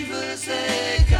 ci veux, c'est